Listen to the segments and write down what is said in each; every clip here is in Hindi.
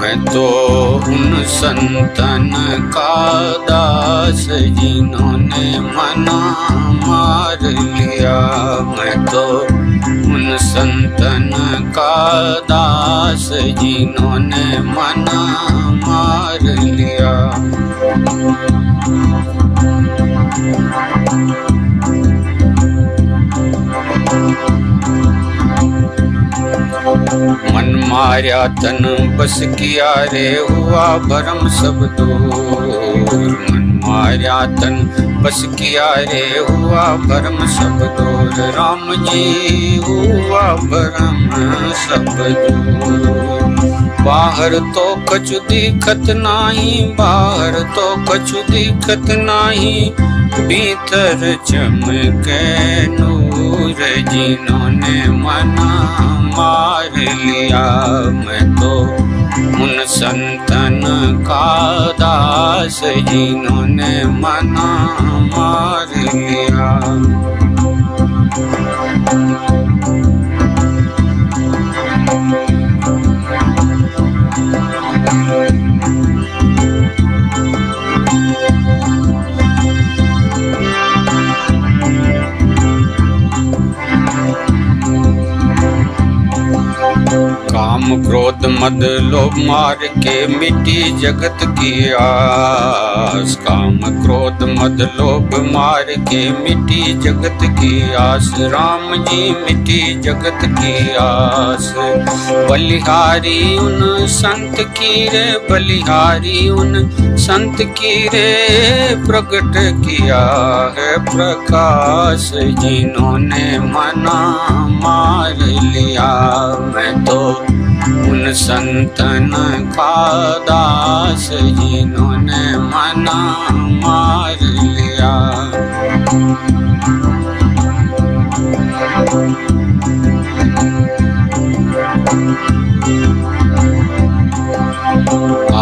मैं तो उन संतन का दास जिन्होंने मना मार लिया। मैं तो उन संतन का दास जिन्होंने मना मार लिया। मन माया तन बस किया रे हुआ भरम सब दूर। मन माया तन बस किया रे हुआ भरम सब दूर। राम जी हुआ भरम सब दूर। बाहर तो कछु दिखत नाही बाहर तो कछु दिखत नाही। भीतर चमके नूर जिन्होंने मना मार लिया मैं तो उन संतन का दास जिन्होंने मना मार लिया काम क्रोध मद लोभ मार के मिट्टी जगत की आस। काम क्रोध मद लोभ मार के मिट्टी जगत की आस। राम जी मिट्टी जगत की आस। बलिहारी उन संत की रे, बलिहारी उन संत की रे प्रकट किया है प्रकाश। जिन्होंने मना मार लिया, मैं तो उन संतन का दास जिन्होंने मना मार लिया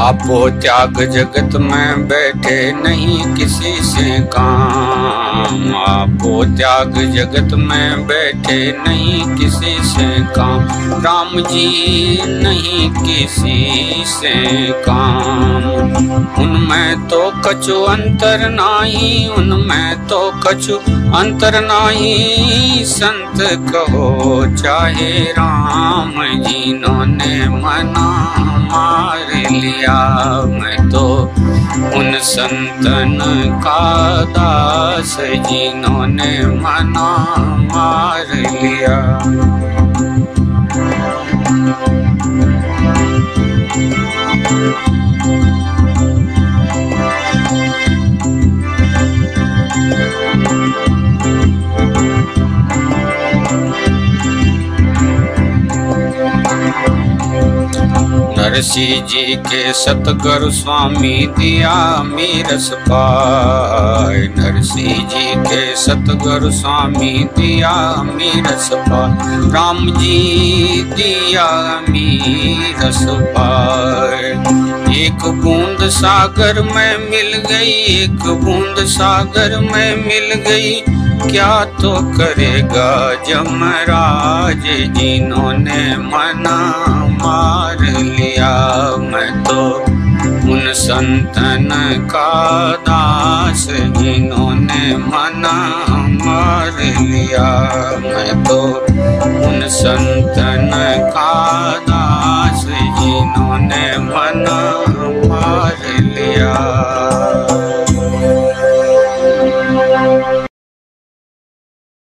आपो त्याग जगत में बैठे नहीं किसी से काम। आपो त्याग जगत में बैठे नहीं किसी से काम। राम जी नहीं किसी से काम। उनमें तो कछु अंतर नाही, उनमें तो कछु अंतर नाही। संत कहो, चाहे राम जिन्होंने मना मार लिया, मैं तो उन संतन का दास जिन्होंने मना मार लिया। नरसी जी के सतगुरु स्वामी दिया मीरस पाए। नरसी जी के सतगुरु स्वामी दिया मीरस पाए। राम जी दिया मीरस पाए। एक बूंद सागर में मिल गई, एक बूंद सागर में मिल गई। क्या तो करेगा जमराज जिन्होंने मना मार लिया? मैं तो उन संतन का दास जिन्होंने मना मार लिया। मैं तो उन संतन का दास जिन्होंने मना